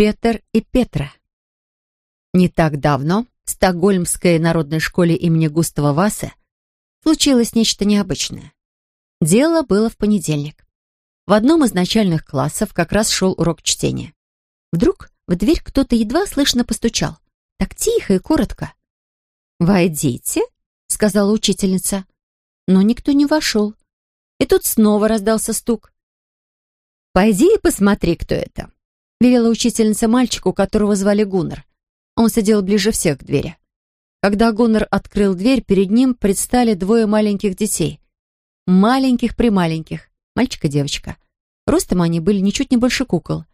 Петр и Петра. Не так давно в Стокгольмской народной школе имени Густава Вассе случилось нечто необычное. Дело было в понедельник. В одном из начальных классов как раз шел урок чтения. Вдруг в дверь кто-то едва слышно постучал. Так тихо и коротко. «Войдите», — сказала учительница. Но никто не вошел. И тут снова раздался стук. «Пойди и посмотри, кто это», — велела учительница мальчику, которого звали Гуннер. Он сидел ближе всех к двери. Когда Гуннер открыл дверь, перед ним предстали двое маленьких детей. Маленьких-прималеньких, мальчик и девочка. Ростом они были ничуть не больше кукол.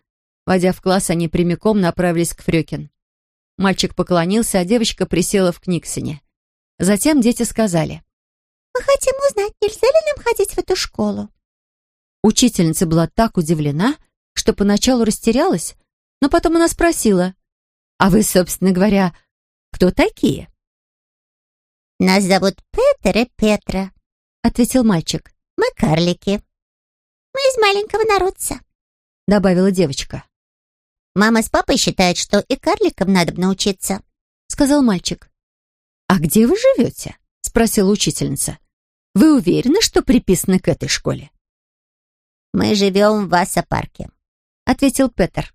Войдя в класс, они прямиком направились к Фрёкин. Мальчик поклонился, а девочка присела в Книксоне. Затем дети сказали. «Мы хотим узнать, нельзя ли нам ходить в эту школу?» Учительница была так удивлена, что поначалу растерялась, но потом она спросила. «А вы, собственно говоря, кто такие?» «Нас зовут Петер и Петра», — ответил мальчик. «Мы карлики. Мы из маленького народца», — добавила девочка. «Мама с папой считают, что и карликам надо бы научиться», — сказал мальчик. «А где вы живете?» — спросила учительница. «Вы уверены, что приписаны к этой школе?» «Мы живем в Васа-парке», — ответил Петер.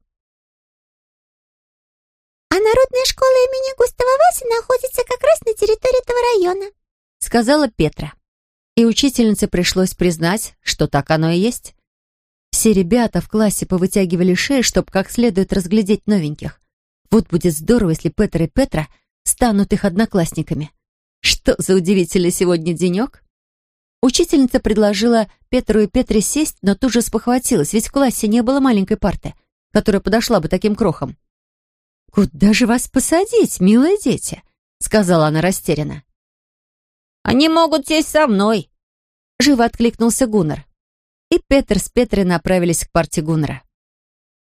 «А народная школа имени Густава Васи находится как раз на территории этого района», — сказала Петра. И учительнице пришлось признать, что так оно и есть. Все ребята в классе повытягивали шеи, чтобы как следует разглядеть новеньких. Вот будет здорово, если Петр и Петра станут их одноклассниками. Что за удивительный сегодня денек? Учительница предложила Петру и Петре сесть, но тут же спохватилась, ведь в классе не было маленькой парты, которая подошла бы таким крохам. «Куда же вас посадить, милые дети?» — сказала она растерянно. «Они могут сесть со мной», — живо откликнулся Гуннар и Петер с Петрой направились к парте Гуннера.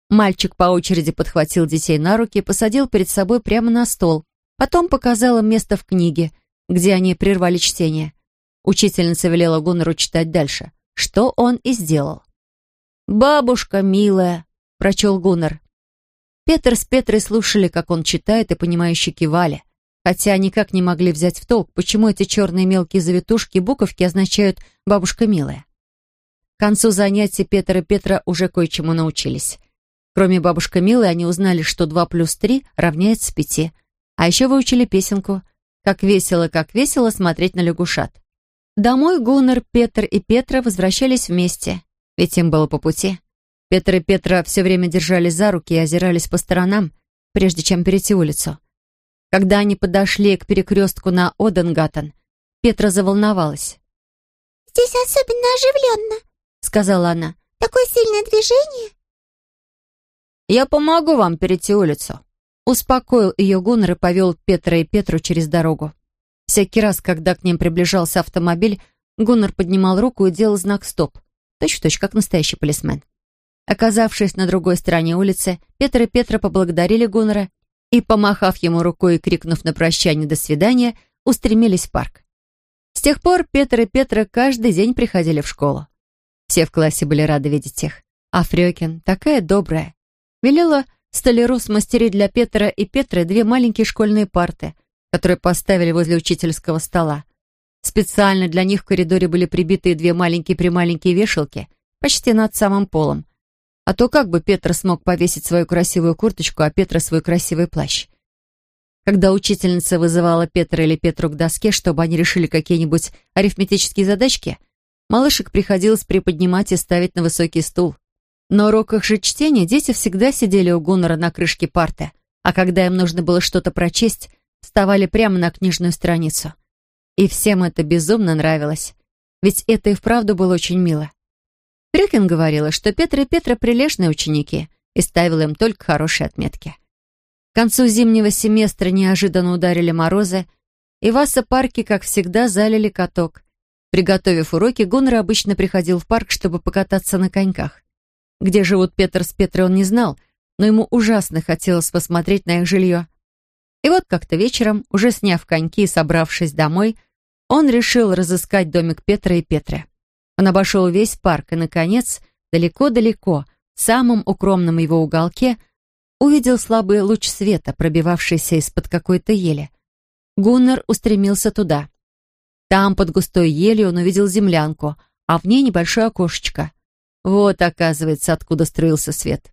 Мальчик по очереди подхватил детей на руки и посадил перед собой прямо на стол. Потом показал им место в книге, где они прервали чтение. Учительница велела Гуннеру читать дальше, что он и сделал. «Бабушка милая», — прочел Гуннер. Петр с Петрой слушали, как он читает, и понимающе кивали, хотя никак не могли взять в толк, почему эти черные мелкие завитушки и буковки означают «бабушка милая». К концу занятий Петр и Петра уже кое-чему научились. Кроме бабушка Милы, они узнали, что 2 плюс 3 равняется 5. А еще выучили песенку «Как весело, как весело смотреть на лягушат». Домой Гуннер, Петр и Петра возвращались вместе, ведь им было по пути. Петр и Петра все время держались за руки и озирались по сторонам, прежде чем перейти улицу. Когда они подошли к перекрестку на Оденгаттен, Петра заволновалась. «Здесь особенно оживленно», — сказала она. «Такое сильное движение!» «Я помогу вам перейти улицу», — успокоил ее Гуннер и повел Петра и Петру через дорогу. Всякий раз, когда к ним приближался автомобиль, Гуннер поднимал руку и делал знак «стоп», точь-в-точь, как настоящий полисмен. Оказавшись на другой стороне улицы, Петр и Петра поблагодарили Гуннера и, помахав ему рукой и крикнув на прощание «до свидания», устремились в парк. С тех пор Петр и Петра каждый день приходили в школу. Все в классе были рады видеть их. А Фрёкин, такая добрая, велела столяру смастерить для Петра и Петры две маленькие школьные парты, которые поставили возле учительского стола. Специально для них в коридоре были прибиты две маленькие-прималенькие вешалки, почти над самым полом. А то как бы Петр смог повесить свою красивую курточку, а Петра свой красивый плащ? Когда учительница вызывала Петра или Петру к доске, чтобы они решили какие-нибудь арифметические задачки – Малышек приходилось приподнимать и ставить на высокий стул. На уроках же чтения дети всегда сидели у Гуннера на крышке парты, а когда им нужно было что-то прочесть, вставали прямо на книжную страницу. И всем это безумно нравилось, ведь это и вправду было очень мило. Трюкин говорила, что Петра и Петра прилежные ученики и ставила им только хорошие отметки. К концу зимнего семестра неожиданно ударили морозы, и в парке, как всегда, залили каток. Приготовив уроки, Гуннер обычно приходил в парк, чтобы покататься на коньках. Где живут Петр с Петрой, он не знал, но ему ужасно хотелось посмотреть на их жилье. И вот как-то вечером, уже сняв коньки и собравшись домой, он решил разыскать домик Петра и Петры. Он обошел весь парк и, наконец, далеко-далеко, в самом укромном его уголке, увидел слабый луч света, пробивавшийся из-под какой-то ели. Гуннар устремился туда. Там, под густой елью, он увидел землянку, а в ней небольшое окошечко. Вот, оказывается, откуда струился свет.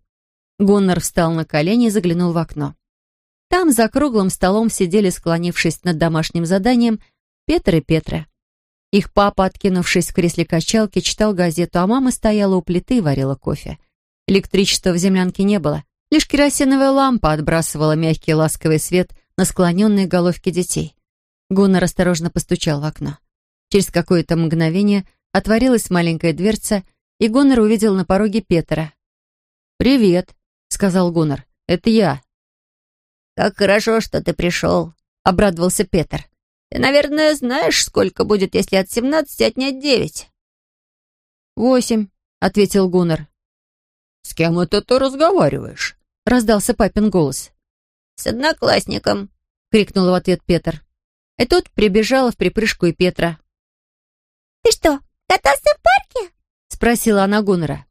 Гуннар встал на колени и заглянул в окно. Там за круглым столом сидели, склонившись над домашним заданием, Петр и Петра. Их папа, откинувшись в кресле качалки, читал газету, а мама стояла у плиты и варила кофе. Электричества в землянке не было. Лишь керосиновая лампа отбрасывала мягкий ласковый свет на склоненные головки детей. Гуннар осторожно постучал в окно. Через какое-то мгновение отворилась маленькая дверца, и Гуннар увидел на пороге Петра. «Привет», — сказал Гуннар. «Это я». «Как хорошо, что ты пришел», — обрадовался Петр. «Ты, наверное, знаешь, сколько будет, если от семнадцати отнять девять?» «Восемь», — ответил Гуннар. «С кем это ты разговариваешь?» — раздался папин голос. «С одноклассником», — крикнул в ответ Петр. И тут прибежала в припрыжку и Петра. «Ты что, катался в парке?» — спросила она Гуннера.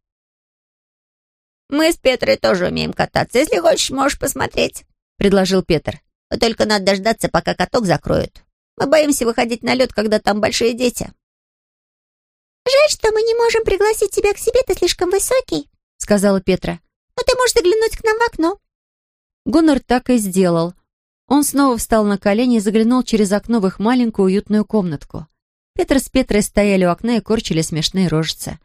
«Мы с Петрой тоже умеем кататься. Если хочешь, можешь посмотреть», — предложил Петр. «Но только надо дождаться, пока каток закроют. Мы боимся выходить на лед, когда там большие дети». «Жаль, что мы не можем пригласить тебя к себе, ты слишком высокий», — сказала Петра. «Но ты можешь заглянуть к нам в окно». Гуннер так и сделал. Он снова встал на колени и заглянул через окно в их маленькую уютную комнатку. Петр с Петрой стояли у окна и корчили смешные рожицы.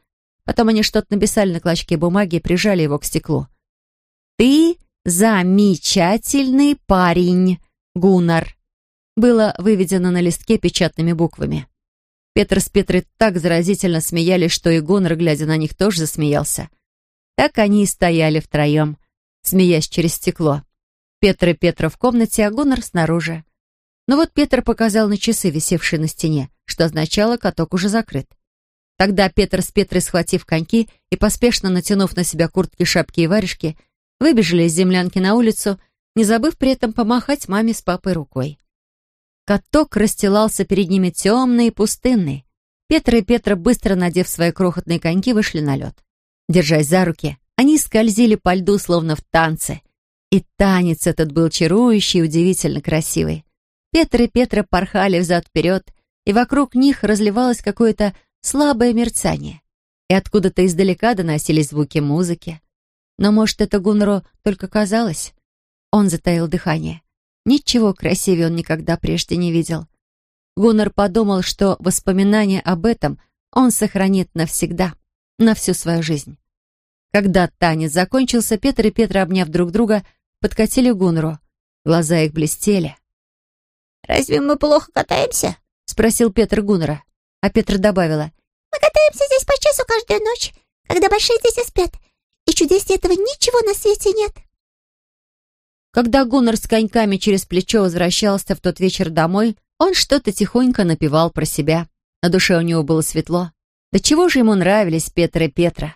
Потом они что-то написали на клочке бумаги и прижали его к стеклу. «Ты замечательный парень, Гуннар», было выведено на листке печатными буквами. Петр с Петрой так заразительно смеялись, что и Гуннар, глядя на них, тоже засмеялся. Так они и стояли втроем, смеясь через стекло. Петр и Петра в комнате, а Гуннар снаружи. Но вот Петр показал на часы, висевшие на стене, что означало, каток уже закрыт. Тогда Петр с Петрой, схватив коньки и поспешно натянув на себя куртки, шапки и варежки, выбежали из землянки на улицу, не забыв при этом помахать маме с папой рукой. Каток расстилался перед ними темный и пустынный. Петр и Петра, быстро надев свои крохотные коньки, вышли на лед. Держась за руки, они скользили по льду, словно в танце. И танец этот был чарующий и удивительно красивый. Петр и Петра порхали взад-вперед, и вокруг них разливалось какое-то слабое мерцание. И откуда-то издалека доносились звуки музыки. Но, может, это Гуннеру только казалось? Он затаил дыхание. Ничего красивее он никогда прежде не видел. Гуннер подумал, что воспоминания об этом он сохранит навсегда, на всю свою жизнь. Когда танец закончился, Петр и Петра, обняв друг друга, подкатили к. Глаза их блестели. «Разве мы плохо катаемся?» — спросил Петр Гуннера. А Петр добавила. «Мы катаемся здесь по часу каждую ночь, когда большие дети спят, чудеснее этого ничего на свете нет». Когда Гуннер с коньками через плечо возвращался в тот вечер домой, он что-то тихонько напевал про себя. На душе у него было светло. Да чего же ему нравились Петр и Петра?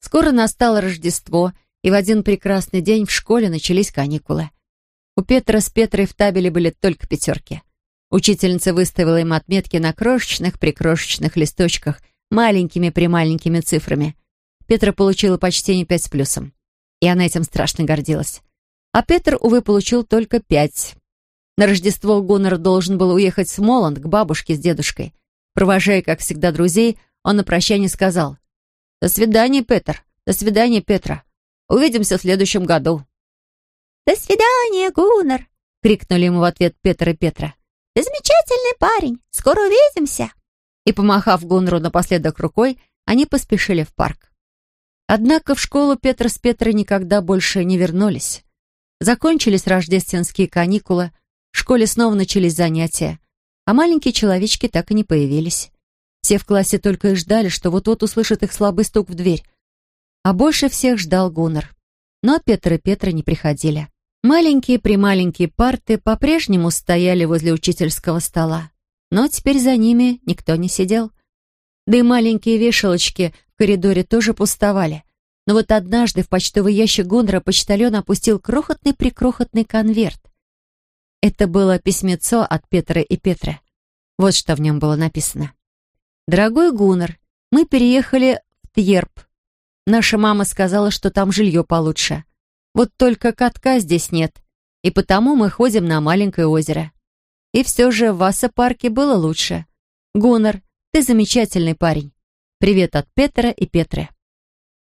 Скоро настало Рождество, и в один прекрасный день в школе начались каникулы. У Петра с Петрой в табеле были только пятерки. Учительница выставила им отметки на крошечных-прикрошечных листочках маленькими-прималенькими цифрами. Петра получила почти пять с плюсом. И она этим страшно гордилась. А Петр, увы, получил только пять. На Рождество Гуннер должен был уехать в Моланд к бабушке с дедушкой. Провожая, как всегда, друзей, он на прощание сказал «До свидания, Петр. До свидания, Петра. Увидимся в следующем году». «До свидания, Гуннер!» — крикнули ему в ответ Петр и Петра. «Ты замечательный парень. Скоро увидимся!» И, помахав Гуннеру напоследок рукой, они поспешили в парк. Однако в школу Петр с Петрой никогда больше не вернулись. Закончились рождественские каникулы, в школе снова начались занятия, а маленькие человечки так и не появились. Все в классе только и ждали, что вот-вот услышат их слабый стук в дверь. А больше всех ждал Гуннер. Но Петр и Петра не приходили. Маленькие-прималенькие парты по-прежнему стояли возле учительского стола, но теперь за ними никто не сидел. Да и маленькие вешалочки коридоре тоже пустовали. Но вот однажды в почтовый ящик Гуннера почтальон опустил крохотный-прикрохотный конверт. Это было письмецо от Петра и Петра. Вот что в нем было написано. «Дорогой Гуннер, мы переехали в Тьерп. Наша мама сказала, что там жилье получше. Вот только катка здесь нет, и потому мы ходим на маленькое озеро. И все же в Васа-парке было лучше. Гуннар, ты замечательный парень. Привет от Петра и Петры.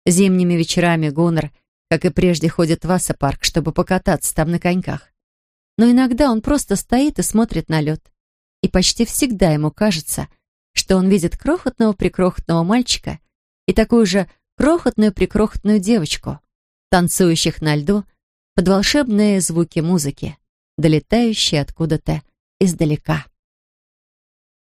Зимними вечерами Гуннар, как и прежде, ходит в Васа-парк, чтобы покататься там на коньках. Но иногда он просто стоит и смотрит на лед. И почти всегда ему кажется, что он видит крохотного-прикрохотного мальчика и такую же крохотную-прикрохотную девочку, танцующих на льду под волшебные звуки музыки, долетающие откуда-то издалека.